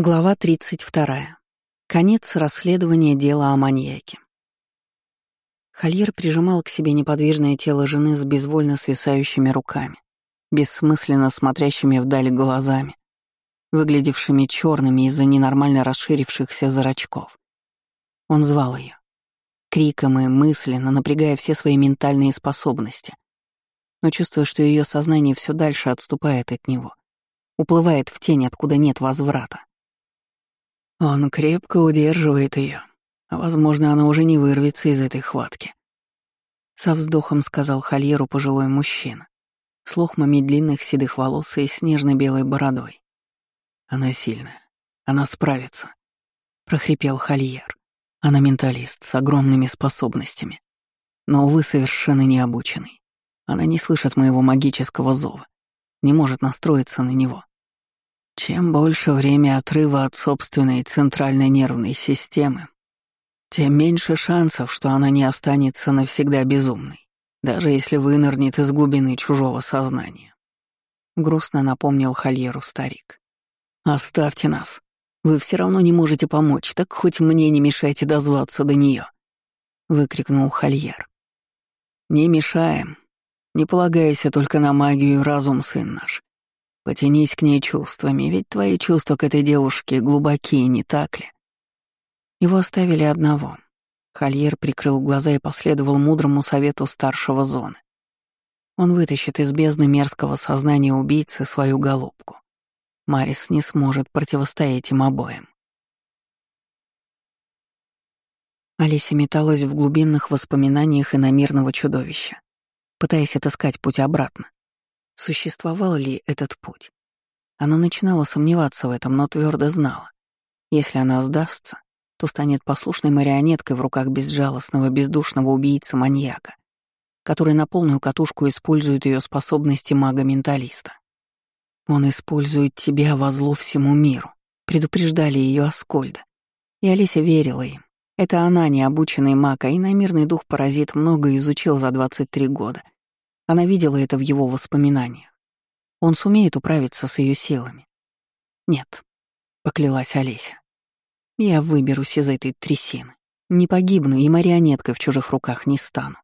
Глава 32. Конец расследования дела о маньяке. Хольер прижимал к себе неподвижное тело жены с безвольно свисающими руками, бессмысленно смотрящими вдаль глазами, выглядевшими черными из-за ненормально расширившихся зрачков. Он звал ее, криком и мысленно, напрягая все свои ментальные способности, но чувствуя, что ее сознание все дальше отступает от него, уплывает в тень, откуда нет возврата. Он крепко удерживает ее. Возможно, она уже не вырвется из этой хватки. Со вздохом сказал Хольеру пожилой мужчина, с лохмами длинных седых волос и снежно-белой бородой. Она сильная. Она справится. Прохрипел Хольер. Она менталист с огромными способностями. Но, увы, совершенно необученный. Она не слышит моего магического зова, не может настроиться на него. Чем больше время отрыва от собственной центральной нервной системы, тем меньше шансов, что она не останется навсегда безумной, даже если вынырнет из глубины чужого сознания. Грустно напомнил Хольеру старик. «Оставьте нас. Вы все равно не можете помочь, так хоть мне не мешайте дозваться до нее, выкрикнул Хольер. «Не мешаем. Не полагайся только на магию и разум, сын наш. Потянись к ней чувствами, ведь твои чувства к этой девушке глубокие, не так ли? Его оставили одного. Хольер прикрыл глаза и последовал мудрому совету старшего зоны. Он вытащит из бездны мерзкого сознания убийцы свою голубку. Марис не сможет противостоять им обоим. Алиса металась в глубинных воспоминаниях иномирного чудовища, пытаясь отыскать путь обратно. Существовал ли этот путь? Она начинала сомневаться в этом, но твердо знала. Если она сдастся, то станет послушной марионеткой в руках безжалостного, бездушного убийцы-маньяка, который на полную катушку использует ее способности мага-менталиста. Он использует тебя во зло всему миру, предупреждали ее Аскольда. И Алиса верила им. Это она, необученный маг, а иномирный дух-паразит, много изучил за 23 года — она видела это в его воспоминаниях. Он сумеет управиться с ее силами. Нет, поклялась Олеся. Я выберусь из этой трясины. Не погибну и марионеткой в чужих руках не стану.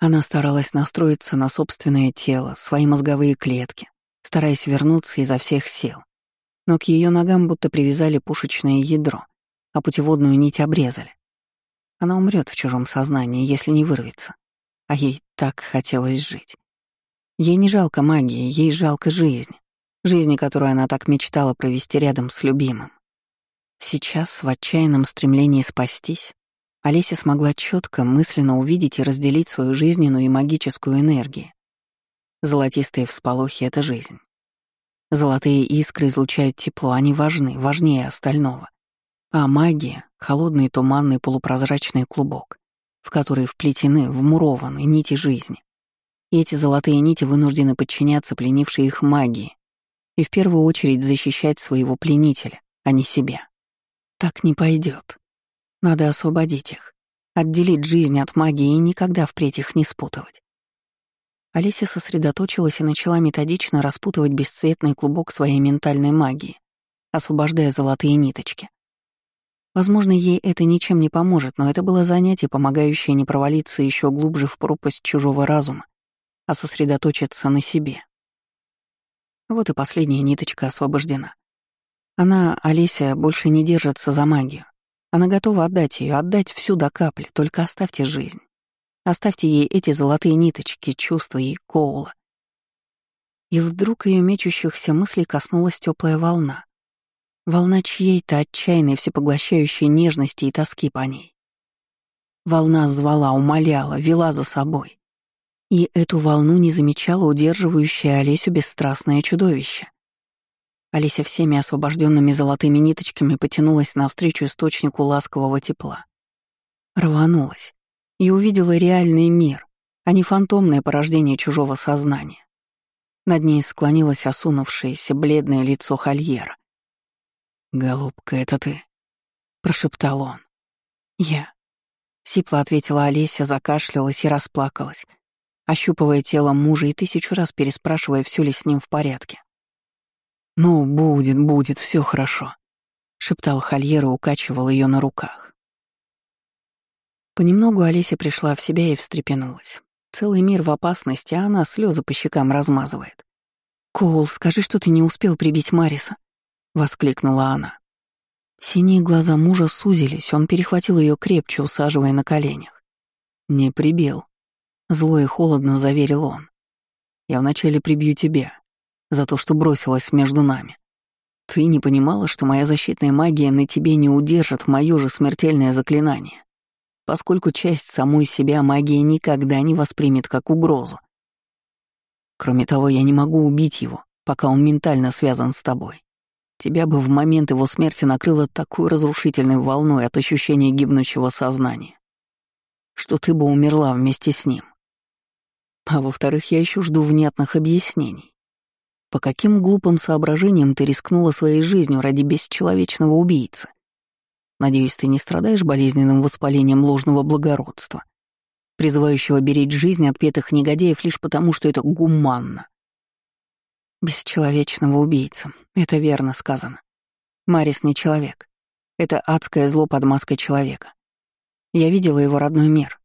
Она старалась настроиться на собственное тело, свои мозговые клетки, стараясь вернуться изо всех сил. Но к ее ногам будто привязали пушечное ядро, а путеводную нить обрезали. Она умрет в чужом сознании, если не вырвется а ей так хотелось жить. Ей не жалко магии, ей жалко жизни, жизни, которую она так мечтала провести рядом с любимым. Сейчас, в отчаянном стремлении спастись, Олеся смогла четко, мысленно увидеть и разделить свою жизненную и магическую энергию. Золотистые всполохи — это жизнь. Золотые искры излучают тепло, они важны, важнее остального. А магия — холодный, туманный, полупрозрачный клубок в которые вплетены, вмурованы нити жизни. И эти золотые нити вынуждены подчиняться пленившей их магии и в первую очередь защищать своего пленителя, а не себя. Так не пойдет. Надо освободить их, отделить жизнь от магии и никогда впредь их не спутывать. Олеся сосредоточилась и начала методично распутывать бесцветный клубок своей ментальной магии, освобождая золотые ниточки. Возможно, ей это ничем не поможет, но это было занятие, помогающее не провалиться еще глубже в пропасть чужого разума, а сосредоточиться на себе. Вот и последняя ниточка освобождена. Она, Олеся, больше не держится за магию. Она готова отдать ее, отдать всю до капли, только оставьте жизнь. Оставьте ей эти золотые ниточки, чувства и коула. И вдруг ее мечущихся мыслей коснулась теплая волна. Волна чьей-то отчаянной всепоглощающей нежности и тоски по ней. Волна звала, умоляла, вела за собой. И эту волну не замечала удерживающее Олесю бесстрастное чудовище. Олеся всеми освобожденными золотыми ниточками потянулась навстречу источнику ласкового тепла. Рванулась и увидела реальный мир, а не фантомное порождение чужого сознания. Над ней склонилось осунувшееся бледное лицо Хольера. «Голубка, это ты?» — прошептал он. «Я». Сипло ответила Олеся, закашлялась и расплакалась, ощупывая тело мужа и тысячу раз переспрашивая, все ли с ним в порядке. «Ну, будет, будет, все хорошо», шептал Хольер и укачивал ее на руках. Понемногу Олеся пришла в себя и встрепенулась. Целый мир в опасности, а она слезы по щекам размазывает. «Коул, скажи, что ты не успел прибить Мариса», — воскликнула она. Синие глаза мужа сузились, он перехватил ее крепче, усаживая на коленях. «Не прибил», — зло и холодно заверил он. «Я вначале прибью тебя, за то, что бросилась между нами. Ты не понимала, что моя защитная магия на тебе не удержит мое же смертельное заклинание, поскольку часть самой себя магия никогда не воспримет как угрозу. Кроме того, я не могу убить его, пока он ментально связан с тобой. Тебя бы в момент его смерти накрыло такой разрушительной волной от ощущения гибнущего сознания, что ты бы умерла вместе с ним. А во-вторых, я еще жду внятных объяснений. По каким глупым соображениям ты рискнула своей жизнью ради бесчеловечного убийцы? Надеюсь, ты не страдаешь болезненным воспалением ложного благородства, призывающего беречь жизнь отпетых негодяев лишь потому, что это гуманно. Бесчеловечного убийцы. Это верно сказано. Марис не человек. Это адское зло под маской человека. Я видела его родной мир,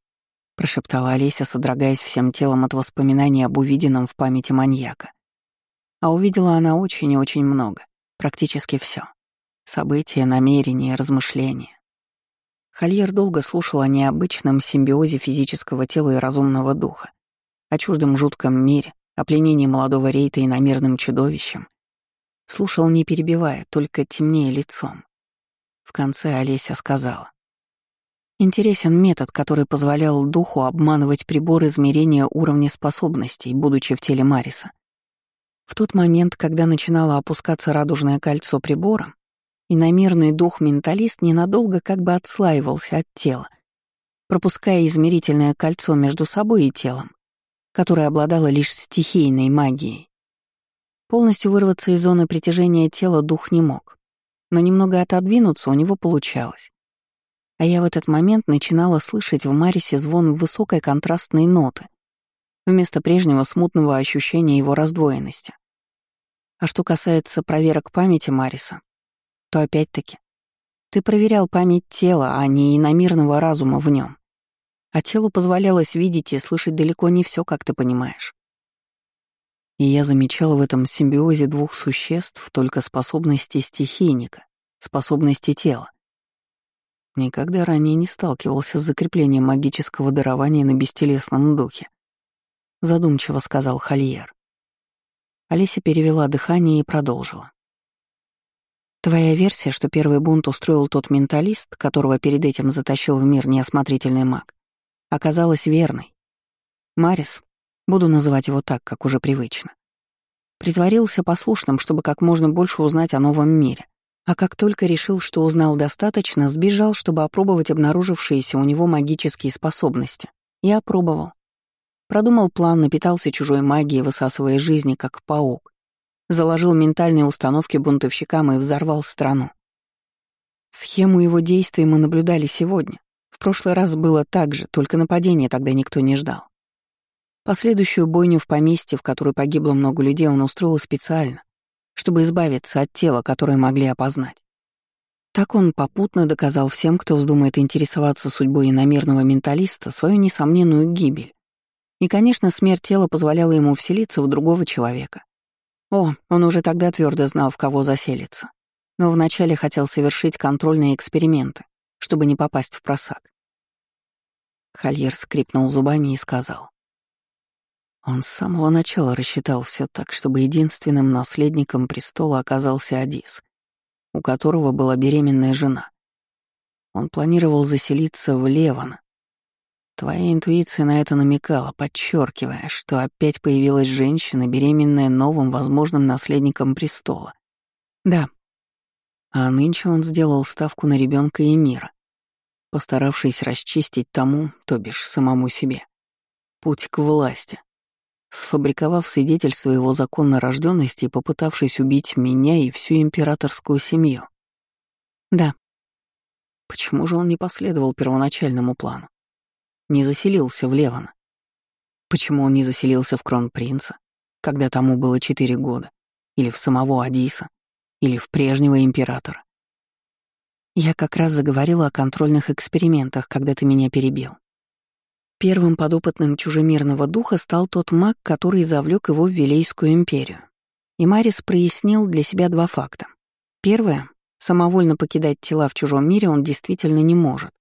прошептала Олеся, содрогаясь всем телом от воспоминаний об увиденном в памяти маньяка. А увидела она очень и очень много, практически все. События, намерения, размышления. Хольер долго слушал о необычном симбиозе физического тела и разумного духа, о чуждом жутком мире, о пленении молодого рейта и намерным чудовищем. Слушал, не перебивая, только темнее лицом. В конце Олеся сказала. Интересен метод, который позволял духу обманывать прибор измерения уровня способностей, будучи в теле Мариса. В тот момент, когда начинало опускаться радужное кольцо прибора, иномерный дух-менталист ненадолго как бы отслаивался от тела, пропуская измерительное кольцо между собой и телом, которое обладало лишь стихийной магией. Полностью вырваться из зоны притяжения тела дух не мог, но немного отодвинуться у него получалось. А я в этот момент начинала слышать в Марисе звон высокой контрастной ноты, вместо прежнего смутного ощущения его раздвоенности. А что касается проверок памяти Мариса, то опять-таки ты проверял память тела, а не иномирного разума в нем. А телу позволялось видеть и слышать далеко не все, как ты понимаешь. И я замечал в этом симбиозе двух существ только способности стихийника, способности тела. Никогда ранее не сталкивался с закреплением магического дарования на бестелесном духе задумчиво сказал Хольер. Олеся перевела дыхание и продолжила. Твоя версия, что первый бунт устроил тот менталист, которого перед этим затащил в мир неосмотрительный маг, оказалась верной. Марис, буду называть его так, как уже привычно, притворился послушным, чтобы как можно больше узнать о новом мире, а как только решил, что узнал достаточно, сбежал, чтобы опробовать обнаружившиеся у него магические способности. И опробовал. Продумал план, напитался чужой магией, высасывая жизни, как паук. Заложил ментальные установки бунтовщикам и взорвал страну. Схему его действий мы наблюдали сегодня. В прошлый раз было так же, только нападения тогда никто не ждал. Последующую бойню в поместье, в которой погибло много людей, он устроил специально, чтобы избавиться от тела, которое могли опознать. Так он попутно доказал всем, кто вздумает интересоваться судьбой иномерного менталиста, свою несомненную гибель. И, конечно, смерть тела позволяла ему вселиться в другого человека. О, он уже тогда твердо знал, в кого заселиться. Но вначале хотел совершить контрольные эксперименты, чтобы не попасть в просак. Хольер скрипнул зубами и сказал. Он с самого начала рассчитал все так, чтобы единственным наследником престола оказался Адис, у которого была беременная жена. Он планировал заселиться в Леван, Твоя интуиция на это намекала, подчеркивая, что опять появилась женщина, беременная новым возможным наследником престола. Да. А нынче он сделал ставку на ребенка и мира, постаравшись расчистить тому, то бишь самому себе, путь к власти, сфабриковав свидетельство его законной рожденности и попытавшись убить меня и всю императорскую семью. Да. Почему же он не последовал первоначальному плану? не заселился в Леван? Почему он не заселился в Кронпринца, когда тому было четыре года? Или в самого Адиса? Или в прежнего императора? Я как раз заговорила о контрольных экспериментах, когда ты меня перебил. Первым подопытным чужемирного духа стал тот маг, который завлек его в Вилейскую империю. И Марис прояснил для себя два факта. Первое — самовольно покидать тела в чужом мире он действительно не может.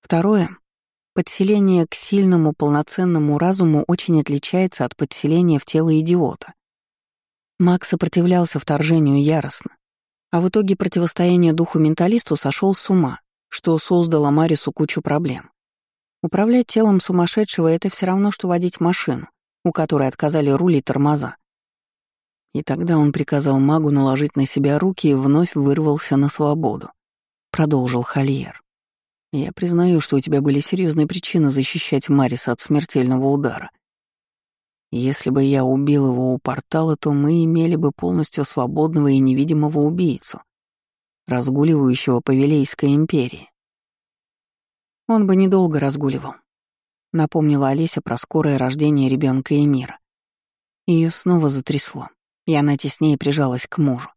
Второе — подселение к сильному полноценному разуму очень отличается от подселения в тело идиота. Маг сопротивлялся вторжению яростно, а в итоге противостояние духу-менталисту сошел с ума, что создало Марису кучу проблем. Управлять телом сумасшедшего — это все равно, что водить машину, у которой отказали рули и тормоза. И тогда он приказал магу наложить на себя руки и вновь вырвался на свободу. Продолжил Хольер. «Я признаю, что у тебя были серьезные причины защищать Мариса от смертельного удара. Если бы я убил его у портала, то мы имели бы полностью свободного и невидимого убийцу, разгуливающего по Вилейской империи. Он бы недолго разгуливал. Напомнила Олеся про скорое рождение ребенка и мира. Ее снова затрясло и она теснее прижалась к мужу.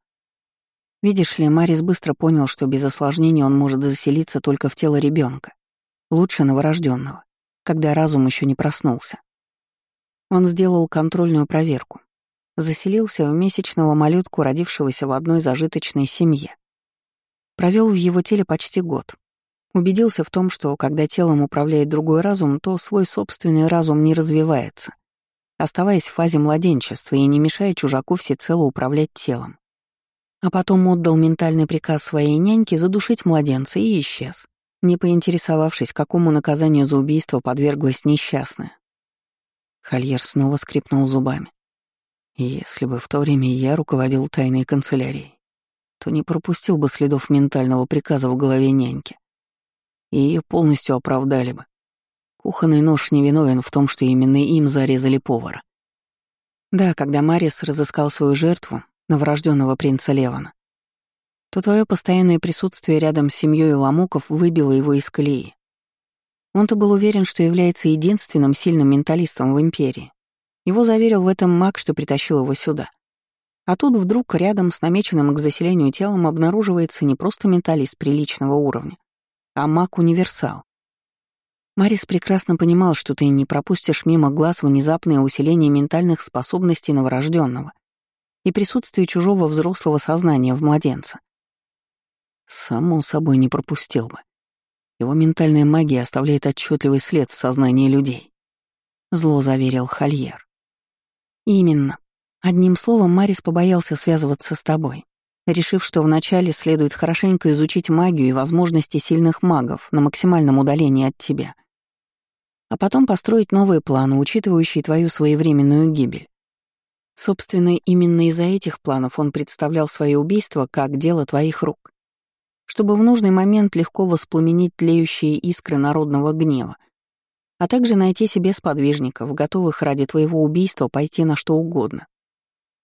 Видишь ли, Марис быстро понял, что без осложнений он может заселиться только в тело ребенка, лучше новорожденного, когда разум еще не проснулся. Он сделал контрольную проверку. Заселился в месячного малютку, родившегося в одной зажиточной семье. Провел в его теле почти год. Убедился в том, что когда телом управляет другой разум, то свой собственный разум не развивается оставаясь в фазе младенчества и не мешая чужаку всецело управлять телом. А потом отдал ментальный приказ своей няньке задушить младенца и исчез, не поинтересовавшись, какому наказанию за убийство подверглась несчастная. Хольер снова скрипнул зубами. Если бы в то время я руководил тайной канцелярией, то не пропустил бы следов ментального приказа в голове няньки. И ее полностью оправдали бы. Кухонный нож не виновен в том, что именно им зарезали повара. Да, когда Марис разыскал свою жертву, новорожденного принца Левана, то твое постоянное присутствие рядом с семьей Ламуков выбило его из колеи. Он-то был уверен, что является единственным сильным менталистом в Империи. Его заверил в этом маг, что притащил его сюда. А тут вдруг рядом с намеченным к заселению телом обнаруживается не просто менталист приличного уровня, а маг-универсал. Марис прекрасно понимал, что ты не пропустишь мимо глаз внезапное усиление ментальных способностей новорожденного и присутствие чужого взрослого сознания в младенце. Само собой не пропустил бы. Его ментальная магия оставляет отчетливый след в сознании людей. Зло заверил Хольер. Именно. Одним словом, Марис побоялся связываться с тобой, решив, что вначале следует хорошенько изучить магию и возможности сильных магов на максимальном удалении от тебя — а потом построить новые планы, учитывающие твою своевременную гибель. Собственно, именно из-за этих планов он представлял свое убийство как дело твоих рук, чтобы в нужный момент легко воспламенить тлеющие искры народного гнева, а также найти себе сподвижников, готовых ради твоего убийства пойти на что угодно.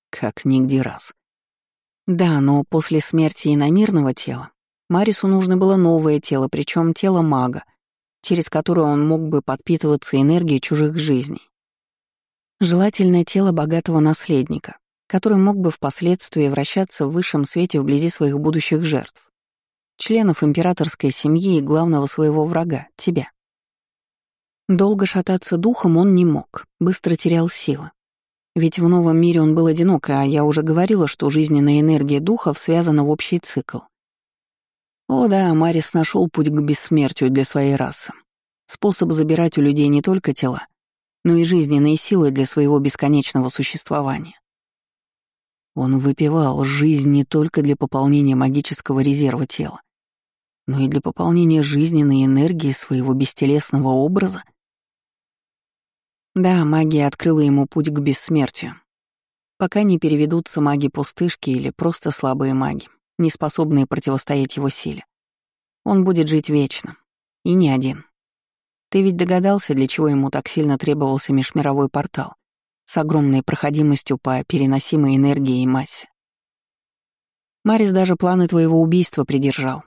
Как нигде раз. Да, но после смерти иномирного тела Марису нужно было новое тело, причем тело мага — через которую он мог бы подпитываться энергией чужих жизней. Желательное тело богатого наследника, который мог бы впоследствии вращаться в высшем свете вблизи своих будущих жертв, членов императорской семьи и главного своего врага — тебя. Долго шататься духом он не мог, быстро терял силы. Ведь в новом мире он был одинок, а я уже говорила, что жизненная энергия духов связана в общий цикл. О да, Марис нашел путь к бессмертию для своей расы. Способ забирать у людей не только тела, но и жизненные силы для своего бесконечного существования. Он выпивал жизнь не только для пополнения магического резерва тела, но и для пополнения жизненной энергии своего бестелесного образа. Да, магия открыла ему путь к бессмертию. Пока не переведутся маги-пустышки или просто слабые маги не способные противостоять его силе. Он будет жить вечно. И не один. Ты ведь догадался, для чего ему так сильно требовался межмировой портал с огромной проходимостью по переносимой энергии и массе. Марис даже планы твоего убийства придержал,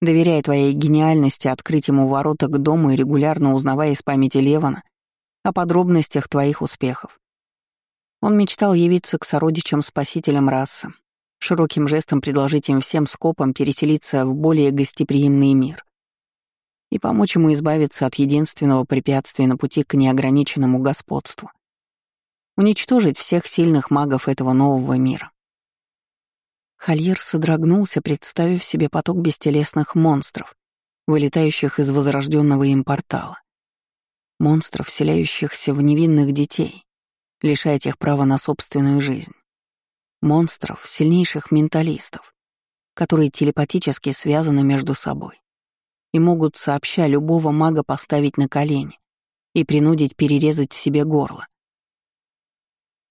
доверяя твоей гениальности открыть ему ворота к дому и регулярно узнавая из памяти Левана о подробностях твоих успехов. Он мечтал явиться к сородичам спасителям расы, широким жестом предложить им всем скопом переселиться в более гостеприимный мир и помочь ему избавиться от единственного препятствия на пути к неограниченному господству. Уничтожить всех сильных магов этого нового мира. Хольер содрогнулся, представив себе поток бестелесных монстров, вылетающих из возрожденного им портала. Монстров, вселяющихся в невинных детей, лишая тех права на собственную жизнь. Монстров, сильнейших менталистов, которые телепатически связаны между собой и могут сообща любого мага поставить на колени и принудить перерезать себе горло.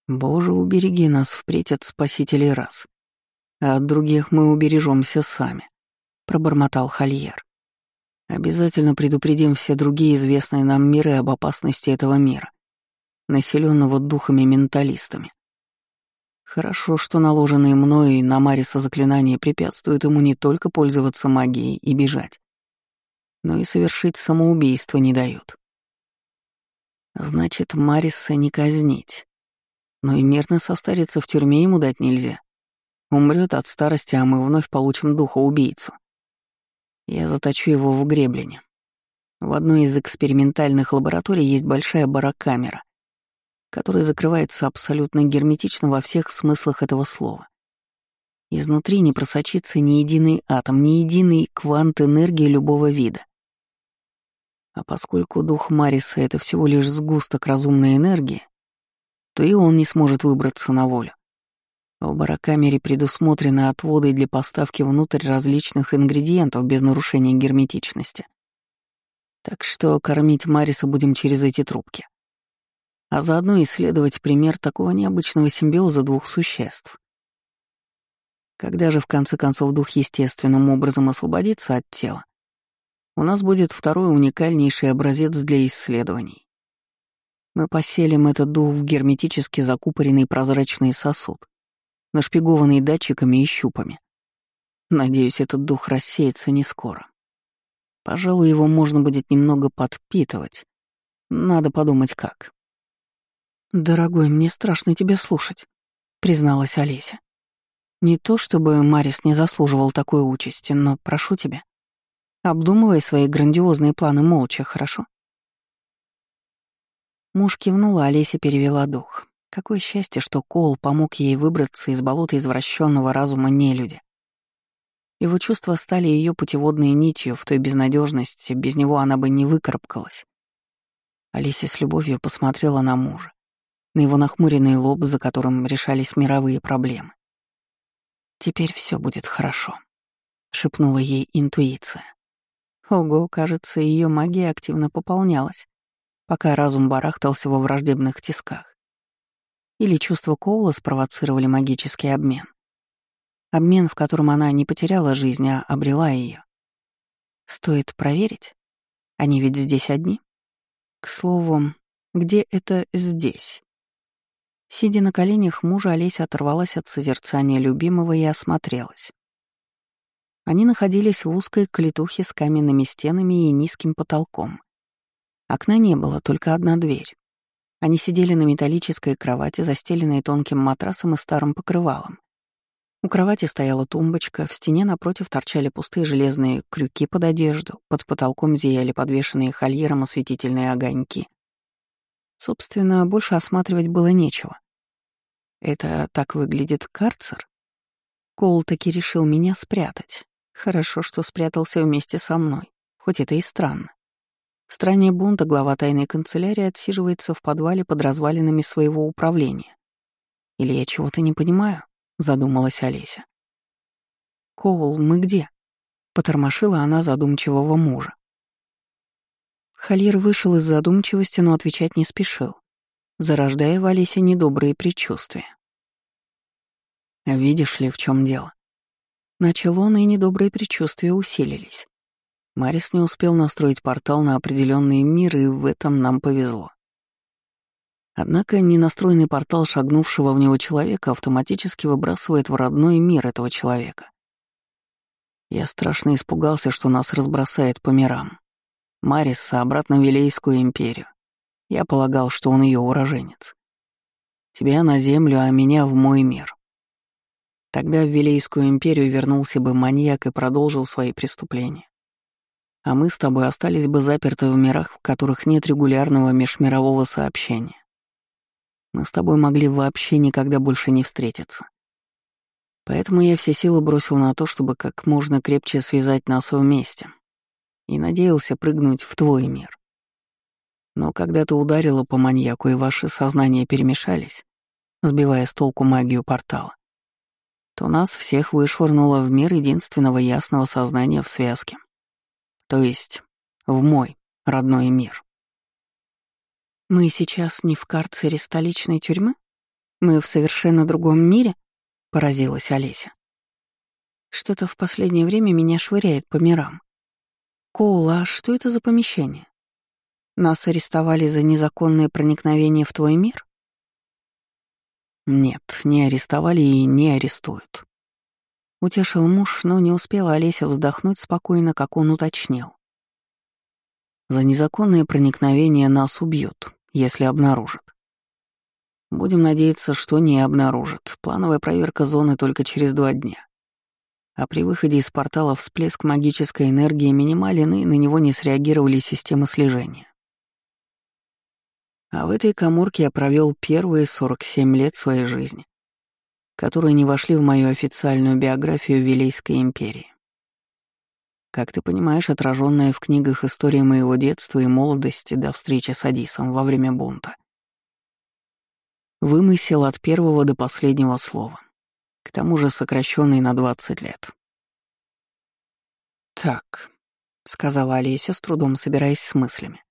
Боже, убереги нас впредь от спасителей раз, а от других мы убережемся сами, пробормотал Хольер. Обязательно предупредим все другие известные нам миры об опасности этого мира, населенного духами-менталистами. Хорошо, что наложенные мною на Мариса заклинания препятствуют ему не только пользоваться магией и бежать, но и совершить самоубийство не дают. Значит, Мариса не казнить. Но и мирно состариться в тюрьме ему дать нельзя. Умрет от старости, а мы вновь получим духа-убийцу. Я заточу его в греблине. В одной из экспериментальных лабораторий есть большая барокамера, которая закрывается абсолютно герметично во всех смыслах этого слова. Изнутри не просочится ни единый атом, ни единый квант энергии любого вида. А поскольку дух Мариса — это всего лишь сгусток разумной энергии, то и он не сможет выбраться на волю. В барокамере предусмотрены отводы для поставки внутрь различных ингредиентов без нарушения герметичности. Так что кормить Мариса будем через эти трубки. А заодно исследовать пример такого необычного симбиоза двух существ. Когда же в конце концов дух естественным образом освободится от тела, у нас будет второй уникальнейший образец для исследований. Мы поселим этот дух в герметически закупоренный прозрачный сосуд, нашпигованный датчиками и щупами. Надеюсь, этот дух рассеется не скоро. Пожалуй, его можно будет немного подпитывать. Надо подумать, как. «Дорогой, мне страшно тебя слушать», — призналась Олеся. «Не то чтобы Марис не заслуживал такой участи, но прошу тебя, Обдумывай свои грандиозные планы молча, хорошо?» Муж кивнул, а Олеся перевела дух. Какое счастье, что Кол помог ей выбраться из болота извращенного разума нелюди. Его чувства стали ее путеводной нитью в той безнадежности, без него она бы не выкарабкалась. Олеся с любовью посмотрела на мужа, на его нахмуренный лоб, за которым решались мировые проблемы. «Теперь все будет хорошо», — шепнула ей интуиция. Ого, кажется, ее магия активно пополнялась, пока разум барахтался во враждебных тисках. Или чувства Коула спровоцировали магический обмен. Обмен, в котором она не потеряла жизнь, а обрела ее. Стоит проверить. Они ведь здесь одни. К слову, где это «здесь»? Сидя на коленях мужа, Олеся оторвалась от созерцания любимого и осмотрелась. Они находились в узкой клетухе с каменными стенами и низким потолком. Окна не было, только одна дверь. Они сидели на металлической кровати, застеленной тонким матрасом и старым покрывалом. У кровати стояла тумбочка, в стене напротив торчали пустые железные крюки под одежду, под потолком зияли подвешенные хольером осветительные огоньки. Собственно, больше осматривать было нечего. Это так выглядит карцер? Коул таки решил меня спрятать. Хорошо, что спрятался вместе со мной, хоть это и странно. В стране бунта глава тайной канцелярии отсиживается в подвале под развалинами своего управления. Или я чего-то не понимаю? Задумалась Олеся. «Коул, мы где?» — потормошила она задумчивого мужа. Халир вышел из задумчивости, но отвечать не спешил, зарождая в Олесе недобрые предчувствия. «Видишь ли, в чем дело?» Начал он, и недобрые предчувствия усилились. Марис не успел настроить портал на определенный мир, и в этом нам повезло. Однако ненастроенный портал шагнувшего в него человека автоматически выбрасывает в родной мир этого человека. Я страшно испугался, что нас разбросает по мирам. Мариса обратно в Вилейскую империю. Я полагал, что он ее уроженец. Тебя на землю, а меня в мой мир. Тогда в Вилейскую империю вернулся бы маньяк и продолжил свои преступления. А мы с тобой остались бы заперты в мирах, в которых нет регулярного межмирового сообщения. Мы с тобой могли вообще никогда больше не встретиться. Поэтому я все силы бросил на то, чтобы как можно крепче связать нас вместе. И надеялся прыгнуть в твой мир. Но когда ты ударила по маньяку и ваши сознания перемешались, сбивая с толку магию портала, то нас всех вышвырнуло в мир единственного ясного сознания в связке. То есть в мой родной мир. Мы сейчас не в карцере столичной тюрьмы? Мы в совершенно другом мире? Поразилась Олеся. Что-то в последнее время меня швыряет по мирам. Коула, а что это за помещение? Нас арестовали за незаконное проникновение в твой мир? Нет, не арестовали и не арестуют. Утешил муж, но не успела Олеся вздохнуть спокойно, как он уточнил. За незаконное проникновение нас убьют, если обнаружат. Будем надеяться, что не обнаружат. Плановая проверка зоны только через два дня. А при выходе из портала всплеск магической энергии минимален, и на него не среагировали системы слежения. А в этой коморке я провел первые 47 лет своей жизни, которые не вошли в мою официальную биографию Вилейской империи. Как ты понимаешь, отраженная в книгах история моего детства и молодости до встречи с Адисом во время бунта. Вымысел от первого до последнего слова, к тому же сокращенный на 20 лет. «Так», — сказала Олеся, с трудом собираясь с мыслями.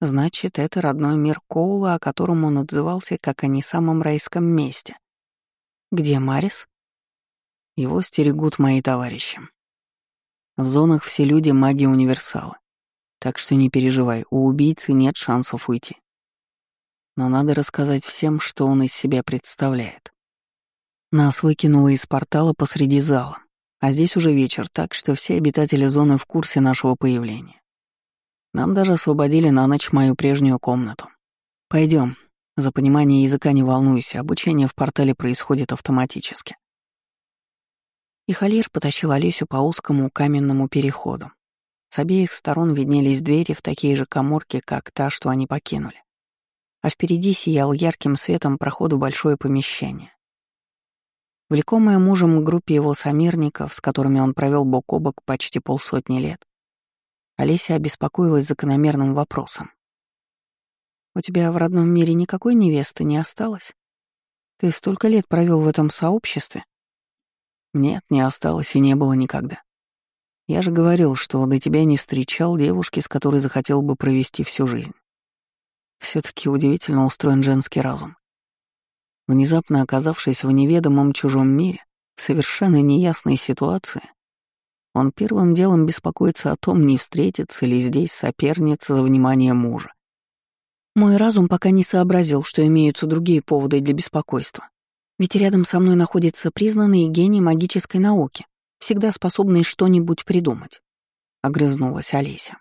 Значит, это родной мир Коула, о котором он отзывался как о не самом райском месте. Где Марис? Его стерегут мои товарищи. В зонах все люди маги-универсалы. Так что не переживай, у убийцы нет шансов уйти. Но надо рассказать всем, что он из себя представляет. Нас выкинуло из портала посреди зала, а здесь уже вечер, так что все обитатели зоны в курсе нашего появления. Нам даже освободили на ночь мою прежнюю комнату. Пойдем. За понимание языка не волнуйся, обучение в портале происходит автоматически. И Халир потащил Олесю по узкому каменному переходу. С обеих сторон виднелись двери в такие же коморки, как та, что они покинули. А впереди сиял ярким светом проходу большое помещение. Влекомая мужем группе его сомерников, с которыми он провел бок о бок почти полсотни лет, Олеся обеспокоилась закономерным вопросом. «У тебя в родном мире никакой невесты не осталось? Ты столько лет провел в этом сообществе?» «Нет, не осталось и не было никогда. Я же говорил, что до тебя не встречал девушки, с которой захотел бы провести всю жизнь. все таки удивительно устроен женский разум. Внезапно оказавшись в неведомом чужом мире, в совершенно неясной ситуации, он первым делом беспокоится о том, не встретится ли здесь соперница за внимание мужа. Мой разум пока не сообразил, что имеются другие поводы для беспокойства. Ведь рядом со мной находится признанный гений магической науки, всегда способный что-нибудь придумать. Огрызнулась Олеся.